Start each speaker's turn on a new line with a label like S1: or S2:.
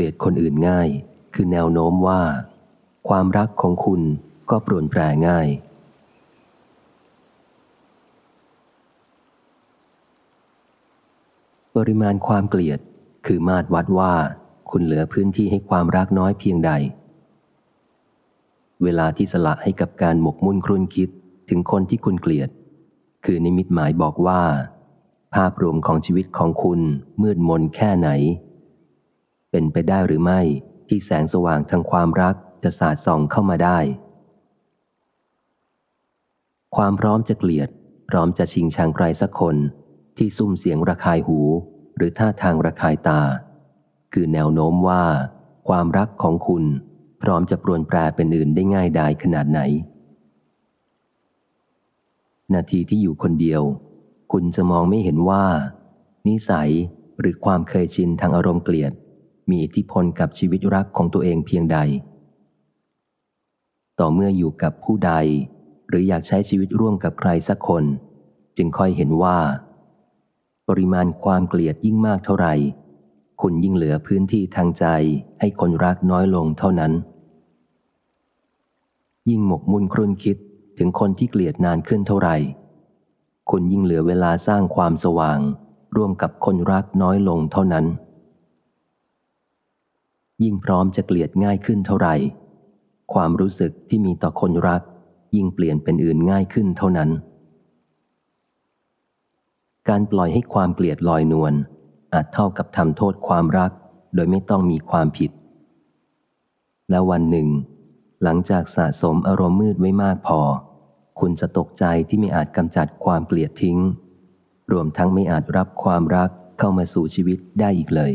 S1: ลียดคนอื่นง่าย คือแนวโน้มว่า ความรักของคุณก็ปรวนแปรง่าย ปริมาณความเกลียดคือมาตรวัดว่า คุณเหลือพื้นที่ให้ความรักน้อยเพียงใด เวลาที่สละให้กับการหมกมุ่นครุ่นคิดถึงคนที่คุณเกลียด คือนิมิตหมายบอกว่า ภาพรวมของชีวิตของคุณมืดมนแค่ไหน เป็นไปได้หรือไม่ที่แสงสว่างทางความรักจะสาดส่องเข้ามาได้ ความพร้อมจะเกลียด พร้อมจะชิงชังใครสักคน ที่ซุ่มเสียงระคายหู หรือท่าทางระคายตา คือแนวโน้มว่า ความรักของคุณ พร้อมจะปรวนแปรเป็นอื่นได้ง่ายดายขนาดไหน นาทีที่อยู่คนเดียว คุณจะมองไม่เห็นว่า นิสัยหรือความเคยชินทางอารมณ์เกลียด มีอิทธิพลกับชีวิตรักของตัวเองเพียงใด ต่อเมื่ออยู่กับผู้ใด หรืออยากใช้ชีวิตร่วมกับใครสักคน จึงค่อยเห็นว่า ปริมาณความเกลียดยิ่งมากเท่าไหร่ คุณยิ่งเหลือพื้นที่ทางใจให้คนรักน้อยลงเท่านั้น ยิ่งหมกมุ่นครุ่นคิดถึงคนที่เกลียดนานขึ้นเท่าไหร่ คุณยิ่งเหลือเวลาสร้างความสว่าง ร่วมกับคนรักน้อยลงเท่านั้น ยิ่งพร้อมจะเกลียดง่ายขึ้นเท่าไหร่ ความรู้สึกที่มีต่อคนรัก ยิ่งเปลี่ยนเป็นอื่นง่ายขึ้นเท่านั้น การปล่อยให้ความเกลียดลอยนวลอาจเท่ากับทำโทษความรัก โดยไม่ต้องมีความผิด และวันหนึ่ง หลังจากสะสมอารมณ์มืดไว้มากพอ คุณจะตกใจที่ไม่อาจกำจัดความเกลียดทิ้ง รวมทั้งไม่อาจรับความรักเข้ามาสู่ชีวิตได้อีกเลย